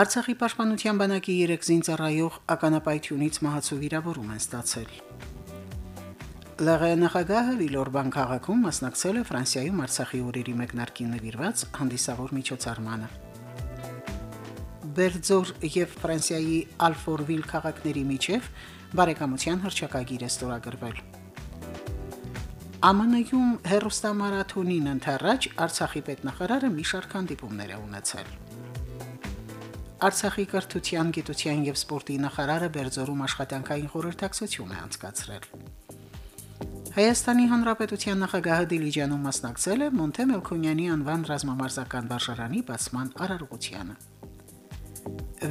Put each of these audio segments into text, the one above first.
Արցախի պաշտպանության բանակի 3 զինծառայող ականապայթյունից մահացու վիրավորում են ստացել։ ԼՂ նախագահը Վիլորբան քաղաքում մասնակցել է Ֆրանսիայում Արցախի օրերի մեկնարկին նվիրված հանդիսավոր միջոցառմանը։ Բերձոր եւ Ֆրանսիայի Ալֆորվիլ քաղաքների միջև բարեկամության հրճակագիր է ստորագրվել։ ԱՄՆ-ում հերոստամարաթոնին ընթരാճ Արցախի պետնախարարը մի շարք հանդիպումներ է ունեցել։ Արցախի կրթության, գիտության եւ սպորտի նախարարը Բերձորում աշխատանքային խորհրդակցություն է անցկացրել։ Հայաստանի Հանրապետության նախագահը Դիլիջանում մասնակցել է Մոնթե Մելքոնյանի անվան ռազմամարզական վարժարանի բացման արարողությանը։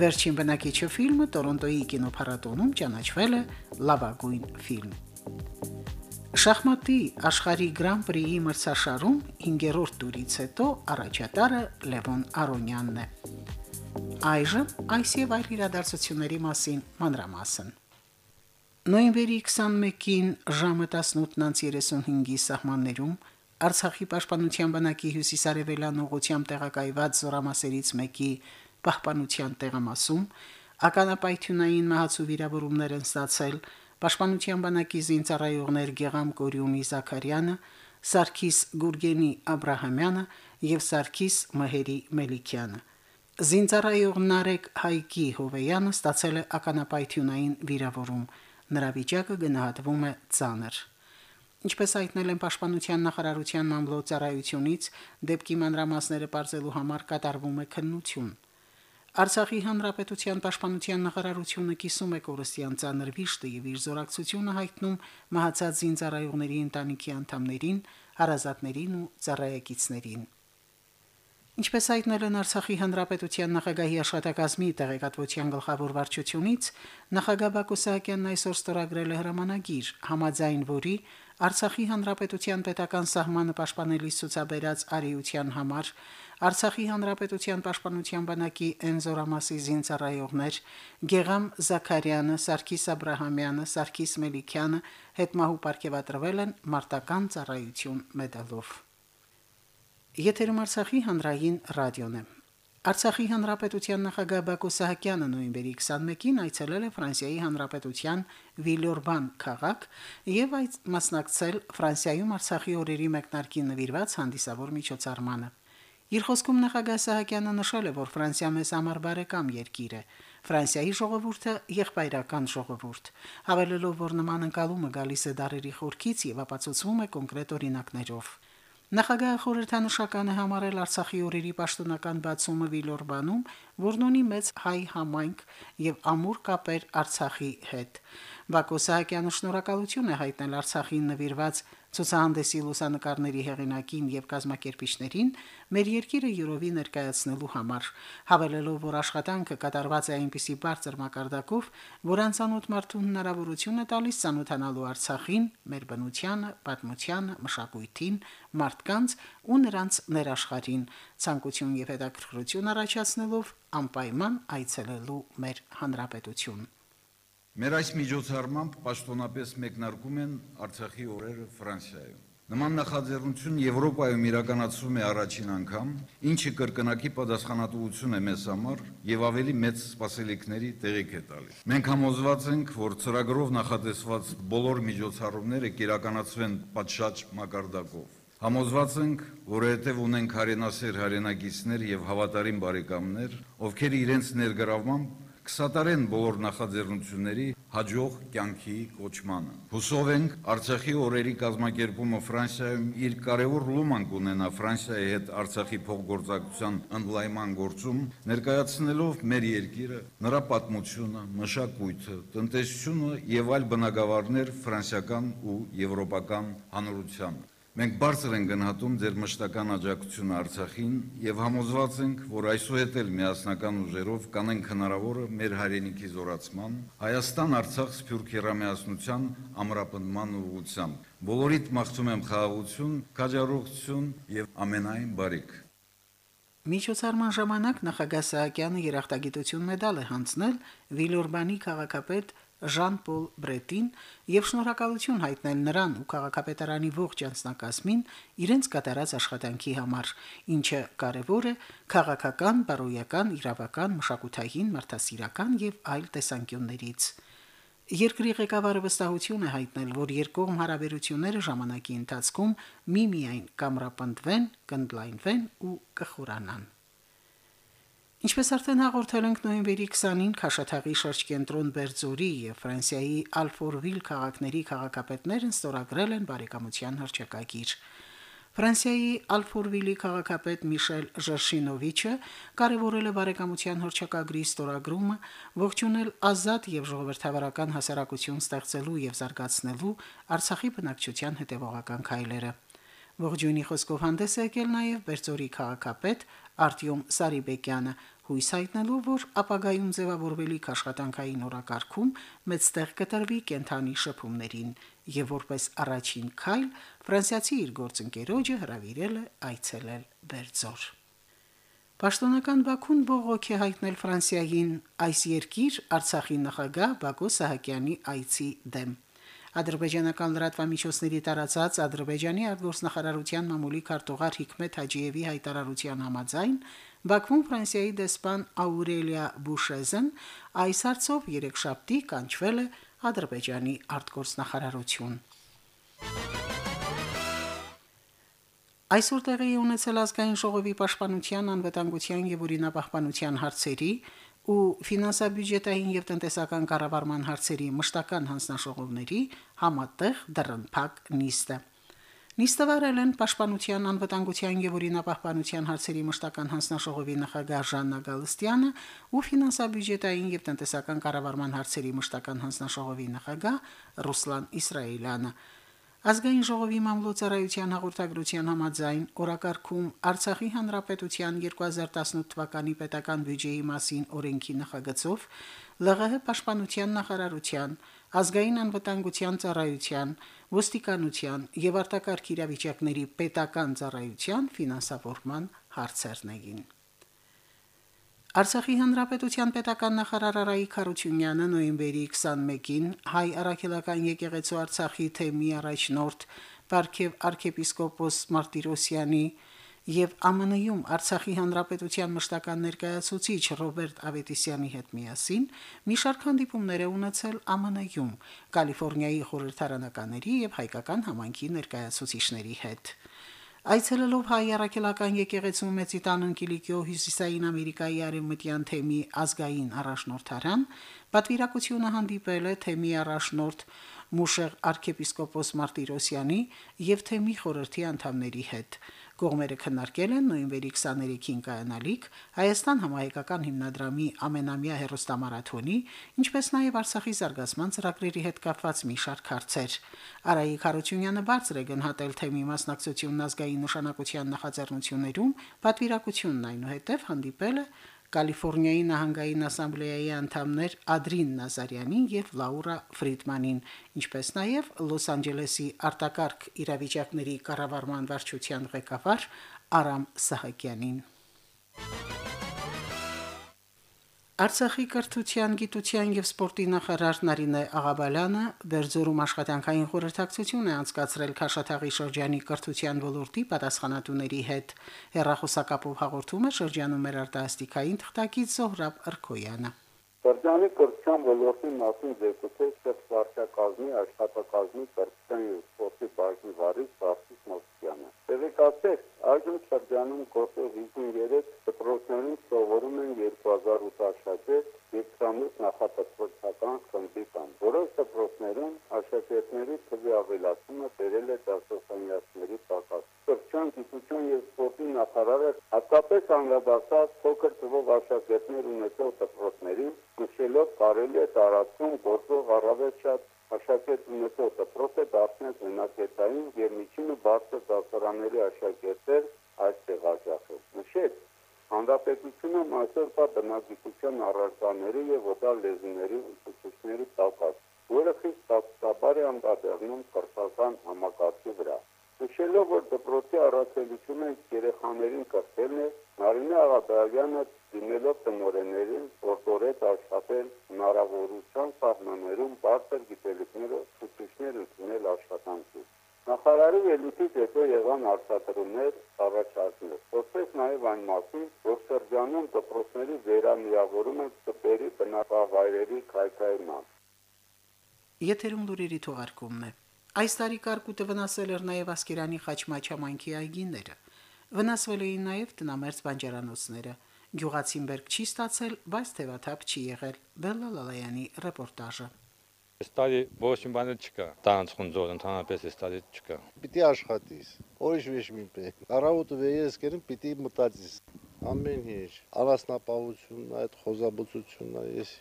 Վերջին բնակիչը ֆիլմը Տորոնտոյի կինոփառատոնում ճանաչվել է լավագույն ֆիլմ։ Շախմատի աշխարհի Գրան պրիի մրցաշարում 5-րդ տուրից հետո առաջատարը Լևոն Արոնյանն է։ Այժմ այս եւ այլ իրադարձությունների մասին մանրամասն։ Նոյեմբերի 21-ին ժամը 18:35-ի սահմաններում Արցախի պաշտպանության բանակի հյուսիսարևելյան ուղությամբ տեղակայված զորամասերից մեկի պահպանության տեղամասում ականապայթյունային մահացու վիրավորումներ են ստացել Պաշտպանության բանակի զինծառայողներ Գեգամ Կորյունի Զաքարյանը, Սարգիս Գուրգենի Աբ รา համյանը եւ Սարգիս Մհերի Մելիքյանը։ Զինծառայող Նարեկ Հայկի Հովեյանը ստացել է ականապայթյունային վիրավորում։ Նրա վիճակը գնահատվում է ծանր։ Ինչպես հայտնել են Պաշտպանության նախարարության մամլոյցարայությունից, դեպքի մանրամասները բարձելու համար կատարվում է քննություն։ Արցախի հանրապետության պաշտպանության նախարարությունը կիսում է կորստյան ցաներ վիշտը եւ իր զորակցությունը հայտնում մահացած զինծառայողների ընտանիքի անդամներին, հարազատներին ու ծառայեկիցներին։ Ինչպես հայտնել են Արցախի հանրապետության նախագահի աշխատակազմի տեղեկատվության գլխավոր վարչությունից, նախագահ Բակո Սահակյանն այսօր ստորագրել է հրամանագիր, համաձայն որի Արցախի հանրապետության պետական սահմանը պաշտպանելիս ցուցաբերած արիության համար Արցախի հանրապետության պաշտպանության բանակի Էնզորամասի զինծառայողներ Գեգամ Զաքարյանը, Սարգիս Աբ รา համյանը, Սարգիս Մելիքյանը հետմահու ապարգևատրվել են մարտական ծառայություն մեդալով։ Եթերում Արցախի հանրային ռադիոն է։ Արցախի հանրապետության նախագահ Բակո Սահակյանը նոյեմբերի 21-ին այցելել է Ֆրանսիայի հանրապետության Վիլորբան քաղաք եւ այդ մասնակցել Ֆրանսիայում Արցախի օրերի մեկնարկին նվիրված հանդիսավոր միջոցառմանը։ Իր խոսքում նախագահ Սահակյանը նշել է, որ Ֆրանսիա մեզ համար բարեկամ երկիր է։ Ֆրանսիայի ժողովուրդը եղբայրական ժողովուրդ։ Հավելելով, որ նման ընկալումը գալիս է դարերի խորքից եւ ապացուցվում է կոնկրետ օրինակներով։ Նախագահը խորհրդանշական է համարել Արցախի օրերի պաշտոնական բացումը Վիլորբանում, որն ունի մեծ հայ համայնք եւ ամուր կապեր Արցախի հետ։ Բակո Սահակյանը շնորհակալություն է հայտնել Արցախին նվիրված ցուցահանդեսի լուսանկարների հեղինակին եւ կազմակերպիչներին մեր երկիրը յուրովի ներկայացնելու համար, հավելելով, որ աշխատանքը կատարված է այնպիսի բարձր մակարդակով, որ անցանոթ մարդուն հնարավորություն է տալիս ցանոթանալու Արցախին, մեր բնությանը, պատմությանը, մշակույթին, մարդկանց ու նրանց ներաշխարհին, ցանկություն եւ հետաքրքրություն առաջացնելով անպայման այցելելու մեր հանրապետություն։ Մեր այս միջոցառմամբ պաշտոնապես մեկնարկում են Արցախի օրերը Ֆրանսիայում։ Նման նախաձեռնություն Եվրոպայում իրականացվում է առաջին անգամ, ինչը կրկնակի պատասխանատվություն է մեզ համար եւ ավելի մեծ սպասելիքների տեղիք է տալիս։ Մենք համոզված ենք, որ ծրագրով նախատեսված բոլոր միջոցառումները կիրականացվեն պատշաճ մակարդակով։ Համոզված ենք, որ հետև ունենք հայրենասեր հայրենագիցներ եւ հավատարիմ բարեկամներ, ովքեր իրենց ներգրավմամբ կսատարեն բոլոր նախաձեռնությունների հաջող կյանքի կոչմանը։ Հուսով ենք Արցախի օրերի կազմակերպումը Ֆրանսիայում իր կարևոր լոման կունենա Ֆրանսիայի հետ Արցախի փոխգործակցության ընդլայնման գործում, ներկայացնելով մեր երկիրը, նրա պատմությունը, մշակույթը, տնտեսությունը եւ այլ բնագավառներ ֆրանսիական ու եվրոպական հանրությանը։ Մենք բարձր ենք գնահատում ձեր մշտական աջակցությունը Արցախին եւ համոզված ենք, որ այսուհետ էլ միասնական ուժերով կանենք հնարավորը մեր հայրենիքի զորացման, Հայաստան-Արցախ սփյուռք երամիասնության ամրապնդման ուղղությամբ։ Բոլորիդ մաղթում եմ խաղաղություն, քաջառողջություն եւ ամենայն բարիք։ Միջոցառման ժամանակ նախագահ Սահակյանը երախտագիտություն մեդալ է հանձնել Վիլորբանի քաղաքապետ Ժան-Պոլ Բրետին եւ շնորհակալություն հայտնել նրան ու քաղաքապետարանի ողջ անձնակազմին իրենց կատարած աշխատանքի համար, ինչը կարևոր է քաղաքական, բարոյական, իրավական, մշակութային, մարդասիրական եւ այլ տեսանկյուններից։ Երկրի ղեկավարը վստահություն է հայտնել, որ երկկողմ հարաբերությունները ժամանակի ընթացքում միմիայն կամրապնդվեն, կնդլայնվեն ու կխորանան։ Ինչպես արդեն հաղորդել ենք նոյեմբերի 20-ին Քաշաթաղի շրջկենտրոն Բերձորի եւ Ֆրանսիայի Ալֆորվիլ քաղաքների քաղաքապետներն ստորագրել են բարեկամության հրճակագիր։ Ֆրանսիայի Ալֆորվիլի քաղաքապետ Միշել Ժերշինովիչը կարևորել է բարեկամության հրճակագրի ստորագրումը, ողջունել ազատ եւ ժողովրդավարական հասարակություն ստեղծելու եւ զարգացնելու Արցախի բնակչության հետևողական քայլերը։ Ողջույնի խոսքով հանդես եկել նաև Բերձորի քաղաքապետ Արտյոմ Սարիբեկյանը, հույս հայտնելով, որ ապագայում ձևավորվելիք աշխատանքային օրակարգում մեծ տեղ կտրվի կենթանի շփումներին եւ որպես առաջին քայլ ֆրանսիացի իր գործընկերոջը հրավիրել է այցելել Բերձոր։ Պաշտոնական Բաքուն բողոք է հայտնել Ֆրանսիային այս երկիր Արցախի նախագահ Բակո Սահակյանի այցի դեմ։ Ադրբեջանական լրատվամիջոցների տարածած Ադրբեջանի արտգործնախարարության մամուլի քարտուղար Հիկմետ Հաջիևի հայտարարության համաձայն Բաքվում Ֆրանսիայի դեսպան Աուրելիա Բուշեզեն այս հարցով երեքշաբթի կանչվել է Ադրբեջանի արտգործնախարարություն։ Այսօր տեղի ունեցել ազգային ժողովի պաշտպանության, անվտանգության եւ ուրինապահպանության հարցերի ու ֆինանսա-բյուջետային եւ տնտեսական կառավարման հարցերի մշտական հանձնաժողովների համատեղ դռնփակ նիստը։ Նիստը վարել են Պաշտպանության, անվտանգության եւ օրինապահպանության հարցերի մշտական հանձնաժողովի նախագահ Ժաննա Գալստյանը ու ֆինանսա-բյուջետային եւ տնտեսական կառավարման հարցերի մշտական հանձնաժողովի նախագահ Ռուսլան Իսրայելյանը։ Ազգային ժողովի մամլոյցարայության հաղորդագրության համաձայն օրակարգում Արցախի հանրապետության 2018 թվականի պետական բյուջեի մասին օրենքի նախագծով ԼՂՀ պաշտպանության նախարարության, ազգային անվտանգության ծառայության, ոստիկանության եւ արտակարգ իրավիճակների պետական ծառայության ֆինանսավորման հարցերն էին։ Արցախի հանրապետության պետական նախարար Արայիկ Խարությունյանը նոյեմբերի 21-ին հայ առաքելական եկեղեցու Արցախի թեմի առաջնորդ Պարքև arczepiskopos Մարտիրոսյանի եւ ԱՄՆ-ում Արցախի հանրապետության մշտական ներկայացուցիչ Ռոբերտ Ավետիսյանի հետ միասին մի շարք հանդիպումներ է ունեցել ԱՄՆ-ում Կալիֆոռնիայի խորհրդարանականների եւ հայկական համայնքի ներկայացուցիչների հետ։ Այցելելով հայ առաքելական եկեղեցու Մեծիտանն Կիլիկիո Հյուսիսային Ամերիկայի արևմտյան թեմի ազգային առաջնորդարան, պատվիրակությունը հանդիպել է թեմի առաջնորդ Մուշեղ arczepiskopos Մարտիրոսյանի եւ թեմի խորհրդի անդամների հետ։ Կողմերը քննարկել են նոյեմբերի 23-ին կայանալիք Հայաստան համահայկական հիմնադրամի ամենամյա հերոստամարաթոնի, ինչպես նաև Արցախի զարգացման ծրագրերի հետ կապված մի շարք հարցեր։ Արայիկ Խարությունյանը բարձր է գնահատել թեմի մասնակցությունն ազգային նշանակության նախաձեռնություններում, պատվիրակությունն այնուհետև հանդիպել է Կալիֆոռնիայի նահանգային ասամբլեայի անդամներ Ադրին Նազարյանին եւ Լաուրա Ֆրիդմանին, ինչպես նաեւ Լոս Անջելեսի արտակարգ իրավիճակների կառավարման վարչության ղեկավար Արամ Սահակյանին։ Արցախի կրթության, գիտության եւ սպորտի նախարար Նարինե Աղաբալյանը Բերձորում աշխատանքային խորհրդակցություն է անցկացրել Քաշաթաղի շրջանի կրթության ոլորտի պատասխանատուների հետ։ Հերրախոսակապով հաղորդում է շրջանում մեր արտասթիկային թղթակից Զոհրաբ Արքոյանը։ Շրջանի կրթության ոլորտի մասին զեկուցել Սերբ վարչակազմի աշխատակազմի կրթության եւ սպորտի բաժնի վարիչ Տեղեկացեք, այժմ շրջանում գործող 53 դպրոցներում սովորում են 2000 աշակերտ եւ 28 նախատեսվածական խմբի կան։ Որոշ դպրոցներում աշակերտների թվի ավելացումը բերել է դասասանյակների պակաս։ Կրթության, գիտության եւ սպորտի նախարարը հատկապես անդրադարձած փոքր թվով աշակերտներ ունեցող դպրոցներին նշելով կարելի է տարածքում գործող առավել շատ աշակերտ ունեցող դպրոցը դարձնել բնակետային եւ միջինը բարձր դասարանների աշակերտներ այստեղ աջակցել։ Նշեց, հանրապետությունը այսօր կա բնակչության առարկաների եւ օտար լեզուների ուսուցիչների տակած, որը խիստ տակտաբար է անդրադառնում կրթական համակարգի վրա։ Նշելով, որ դպրոցի առաքելությունը երեխաներին կրթելն է, Մարինե Աղաբալյանը դիմելով տնօրեններին որտորեց աշխատել հնարավորության սահմաններում բարձր գիտելիքները ուսուցիչներ ընդունել աշխատանքի։ Նախարարի ելույթից հետո եղան արտադրումներ, առաջարկներ։ Խոսեց նաև այն մասին, որ շրջանում դպրոցների վերամիավորումը ծպերի բնակավայրերի քայքայման։ Եթերում լուրերի թողարկումն է։ Այս տարի կարկուտը վնասել էր նաև Ասկերանի Խաչմաչ համայնքի այգիները։ Վնասվել էին նաև տնամերձ բանջարանոցները։ Գյուղացին բերք չի ստացել, բայց թևաթափ չի եղել։ Բելլալալայանի ռեպորտաժը։ Այս տարի ոչ մի բան չկա։ Տանց խունձոր ընդհանրապես այս տարի չկա։ Պիտի աշխատես։ Ուրիշ ոչ մի բան։ Առավոտը վեես կերին պիտի մտածես։ Ամեն ինչ։ Անասնապահությունն, այդ խոզաբուծությունն, ես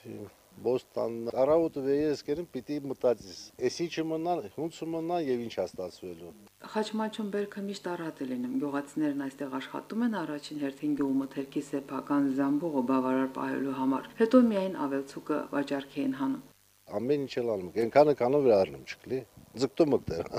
բոստան առավոտը վեես կերին պիտի մտածես։ Էս ինչը մնան, ոնց մնան եւ ինչ աստացվելու։ Խաչմաչում բերքը միշտ առատ է լինում։ Գյուղացիներն այստեղ աշխատում են առաջին հերթին գյուղմթերքի սեփական զամբողը բավարար պահելու համար։ Հետո միայն ավելցուկը վաճառքի են հանում։ Ամեն ինչ էլ անում։ Ենքանը կանով վերարնում չկլի։ Ձգտում ըկտեր։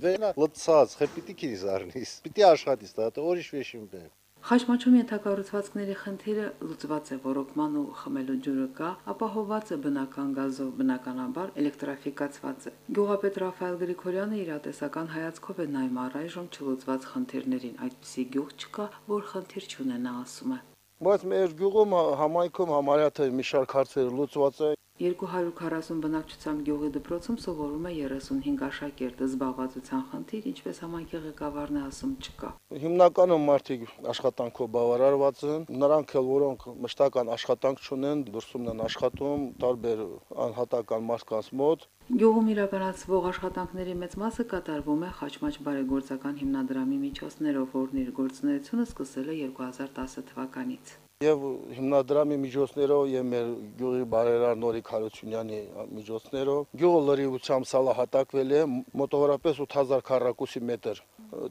Վենա լծած, խեպիտի քիզ առնիս։ Պիտի աշխատես, դա ուրիշ մի բան։ Խաչմաչում ենթակառուցվածքների խնդիրը լուծված է, ռոռոկման ու խմելու ջուրը կա, ապահոված է բնական գազով, բնականաբար էլեկտրաֆիկացված է։ Գյուղապետ Ռաֆայել Գրիգորյանը իրատեսական հայացքով է նայում առայժմ չլուծված խնդիրներին, այդպիսի գյուղ չկա, որ խնդիր չունենա, ասում է։ Բայց մեր գյուղում համայնքում համարյա թե մի շարք հարցեր լուծված է, 240 բնակչությամբ գյուղի դպրոցում սովորում է 35 աշակերտ, զբաղվածության խնդիր, ինչպես համայնքի ղեկավարն է ասում, չկա։ Հիմնականում մարդիկ աշխատանքով բավարարված են, նրանք էլ որոնք մշտական աշխատանք չունեն, դուրսումն են աշխատում տարբեր անհատական մարդկանց մոտ, Գյուղում իրականացվող աշխատանքների մեծ մասը կատարվում է Խաչմաչ բարեգործական հիմնադրամի միջոցներով, որն իր գործունեությունը սկսել է 2010 թվականից եւ հիմնադրամի միջոցներով եւ մեր գյուղի բարերար Նորիկ Հարությունյանի միջոցներով գյուղը լրիվությամբ սալահատակվել է մոտավորապես 8000 քառակուսի մետր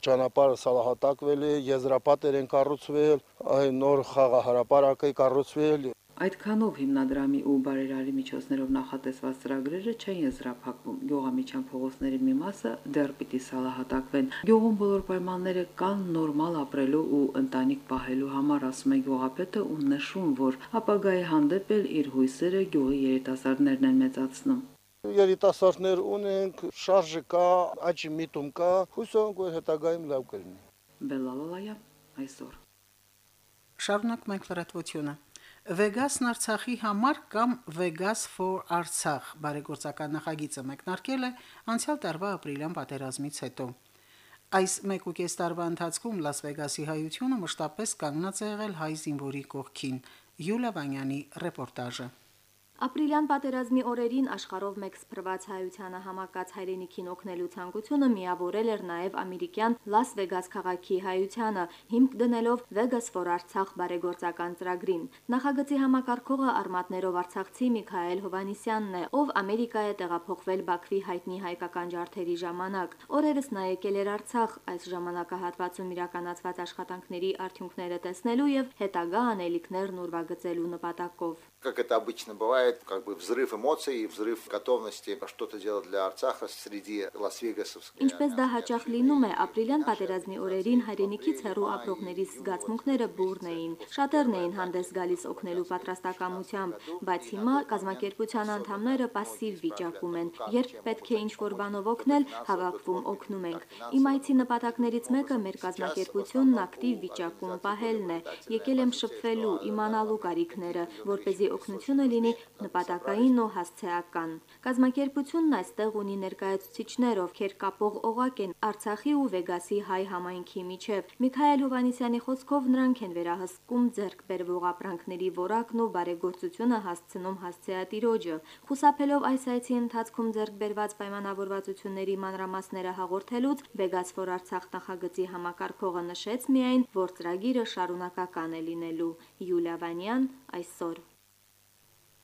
ճանապարհը սալահատակվել է եզրապատեր են կառուցվել այն նոր խաղահարապարակը կառուցվել Այդքանով հիմնադրամի ու բարերարի միջոցներով նախատեսված ծրագրերը չեն եզրափակվում։ Գյուղամիջյան փողոցների մի մասը դեռ պիտի սալահատակվեն։ Գյուղում բոլոր պայմանները կան նորմալ ապրելու ու ընտանիք պահելու համար, ասում է գյուղապետը ու նշում, որ ապագայի հանդեպ էլ իր հույսերը գյուղի երիտասարդներն են մեծացնում երիտասարդներ ունենք, շարժը կա, աճի միտում կա, հույսով ենք, որ հետագայում լավ կլինի։ Բելալալայա այսօր։ Շարունակ մենք լրատվությունը։ Vegas-ն Արցախի համար կամ Vegas for Artsakh բարեգործական նախագիծը մեկնարկել է անցյալ տարվա ապրիլյան պատերազմից հետո։ Այս 1.5 տարվա ընթացքում Լաս Վեգասի հայությունը մշտապես կանգնած է եղել հայ զինվորի կողքին։ Յուլիա Վանյանի ռեպորտաժը։ Ապրիլյան պատերազմի օրերին աշխարհով մեկ սփռված հայությանը համակած հայրենիքին օգնելու ցանկությունը միավորել էր նաև ամերիկյան Լաս Վեգաս քաղաքի հայությանը, հիմք դնելով Vegas for Artsakh բարեգործական ծրագրին։ Նախագծի համակարգողը արմատներով արցախցի Միքայել Հովանիսյանն է, ով Ամերիկա է տեղափոխվել Բաքվի հայտնի հայկական ջարդերի ժամանակ։ Օրերս նա եկել էր Արցախ այս ժամանակահատվածում իրականացված աշխատանքների արդյունքները տեսնելու եւ հետագա անելիքներն ուրվագծելու նպատակով как это обычно бывает, как бы взрыв эмоций и взрыв готовности что-то делать для Арцаха среди Лас-Вегасовской. Ինչպես դա հաճախ լինում է, ապրիլյան պատերազմի օրերին հայրենիքից հեռու ապրողների զգացմունքները բուրն էին։ Շատերն էին հանդես գալիս օգնելու պատրաստակամությամբ, բայց հիմա կազմակերպության անդամները пассив վիճակում են։ Երբ պետք է ինչ-որ բանով օգնել, հավաքվում օգնում ենք։ Իմ այցի նպատակներից մեկը մեր կազմակերպությունն ակտիվ վիճակում պահելն է։ Եկել եմ շփվելու, իմանալու կարիքները, որ เป զի օգնությունը լինի նպատակային ու հասցեական։ Կազմակերպությունն այստեղ ունի ներկայացուցիչներ, ովքեր կապող օղակ են Արցախի ու Վեգասի հայ համայնքի միջև։ Միքայել Հովանիսյանի խոսքով նրանք են վերահսկում ձեռք բերվող ապրանքների որակն ու բարեգործությունը հասցնում հասցեատիրոջը։ Խուսափելով այս այցի ընթացքում ձեռք բերված պայմանավորվածությունների մանրամասները հաղորդելուց Vegas for Artsakh նախագծի համակարգողը նշեց միայն, որ ծրագիրը շարունակական է լինելու։ Յուլիա Վանյան այսօր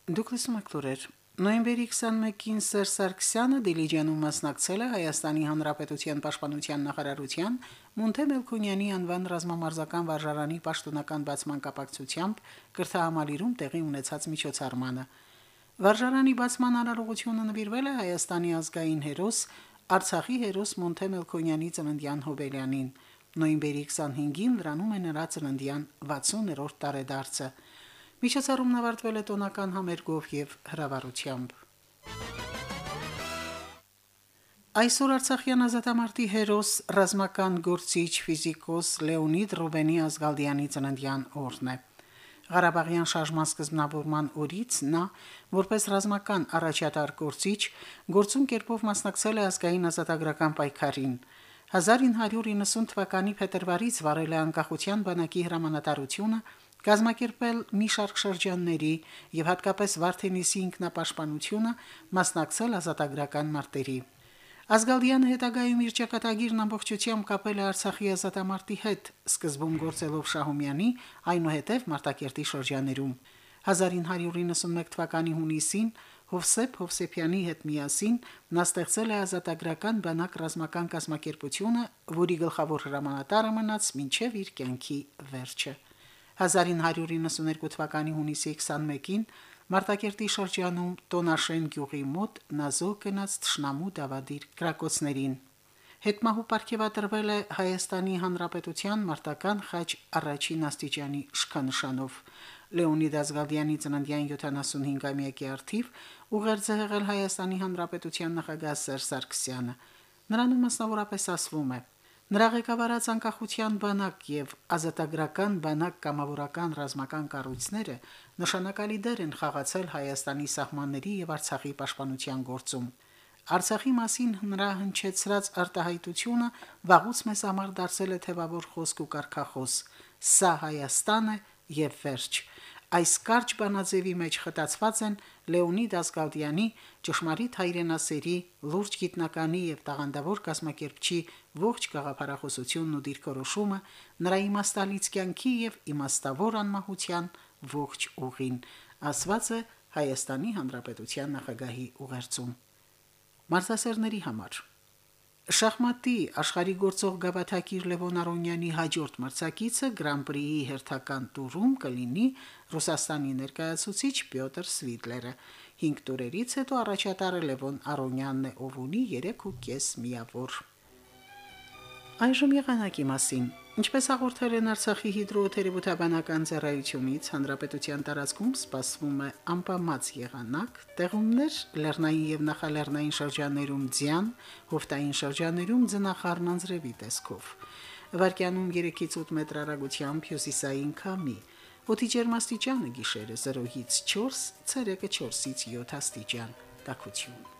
Դուք լսում եք լուրեր Նոյեմբերի 21-ին Սերժ Սարգսյանը Դիլիջանում մասնակցել է Հայաստանի Հանրապետության Պաշտպանության նախարարության Մոնթե Մելքոնյանի անվան ռազմամարզական վարժարանի պաշտոնական բացման կապակցությամբ կրթահամալիրում տեղի ունեցած միջոցառմանը։ Վարժարանի բացման արարողությունը նվիրվել է Հայաստանի ազգային հերոս Արցախի հերոս Մոնթե Մելքոնյանի ծննդյան հոբելյանին։ Նոյեմբերի 25-ին դրանում է նրա ծննդյան 60-րդ տարեդարձը։ Միջոցառումն ավարտվել է տոնական համերգով եւ հրավառությամբ։ Այսօր Արցախյան ազատամարտի հերոս ռազմական գործիչ ֆիզիկոս Լեոնիդ Ռուբենի Ազգալդյանի ծննդյան օրն է։ Ղարաբաղյան շարժման սկզբնավորման օրից նա, որպես ռազմական առաջատար գործիչ, գործուն կերպով մասնակցել է ազգային ազատագրական պայքարին։ 1990 թվականի փետրվարից վարել է անկախության բանակի հրամանատարությունը, կազմակերպել մի շարք շրջանների եւ հատկապես Վարդենիսի ինքնապաշտպանությունը, մասնակցել ազատագրական մարտերի։ Ազգալդյանը հետագայում իր ճակատագիրն ամբողջությամբ կապել է Արցախի ազատամարտի հետ, սկզբում գործելով Շահումյանի, այնուհետև Մարտակերտի շրջաներում։ 1991 թվականի հունիսին Հովսեփ Հովսեփյանի հետ միասին նա ստեղծել է ազատագրական բանակ ռազմական կազմակերպությունը, որի գլխավոր հրամանատարը մնաց մինչև իր կյանքի վերջը։ 1992 թվականի հունիսի 21-ին Մարտակերտի շրջանում Տոնաշեն գյուղի մոտ նազոկ գնաց Թշնամու դավադիր կրակոցներին։ Հետմահու պարգևատրվել է Հայաստանի Հանրապետության մարտական խաչ առաջին աստիճանի շքանշանով։ Լեոնիդ Ազգալդյանի ծննդյան 75-ամյակի արթիվ ուղերձ եղել Հայաստանի Հանրապետության նախագահ Սերժ Սարգսյանը։ Նրանում մասնավորապես ասվում է. Նրա ղեկավարած անկախության բանակ եւ ազատագրական բանակ կամավորական ռազմական կառույցները նշանակալի դեր են խաղացել Հայաստանի սահմանների եւ Արցախի պաշտպանության գործում։ Արցախի մասին նրա հնչեցրած արտահայտությունը վաղուց մեզ համար դարձել է թևավոր խոսք ու կարկախոս։ Սա Հայաստան է եւ վերջ։ Այս կարճ բանաձևի մեջ խտացված են Լեոնիդ Ասկալդյանի ճշմարիտ հայրենասերի, լուրջ գիտնականի եւ տաղանդավոր կազմակերպչի ողջ գաղափարախոսությունն ու դիրքորոշումը, նրա իմաստալից կյանքի եւ իմաստավոր անմահության ողջ ուղին, ասված է Հայաստանի Հանրապետության նախագահի ուղերձում։ Մարզասերների համար Շախմատի աշխարհի գործող գավաթակիր Լևոն Արոնյանի հաջորդ մրցակիցը Գրան-պրիի հերթական տուրում կլինի Ռուսաստանի ներկայացուցիչ Պյոտր Սվիդլերը։ 5 տուրերից հետո առաջատարը Լևոն Արոնյանն է, ով ունի 3.5 միավոր։ Այժմ եղանակի մասին։ Ինչպես հաղորդել են Արցախի հիդրոթերապևտաբանական ծառայությունից, հանրապետության տարածքում սպասվում է անպամած եղանակ, տեղումներ լեռնային եւ նախալեռնային շրջաններում ձյան, հովտային շրջաններում ձնախառն անձրևի տեսքով։ Վարկյանում 3-ից 8 մետր հեռագությամբ հյուսիսային քամի։ Օդի ջերմաստիճանը գիշերը 0-ից 4, ցերեկը 4-ից 7 աստիճան։ Տակություն։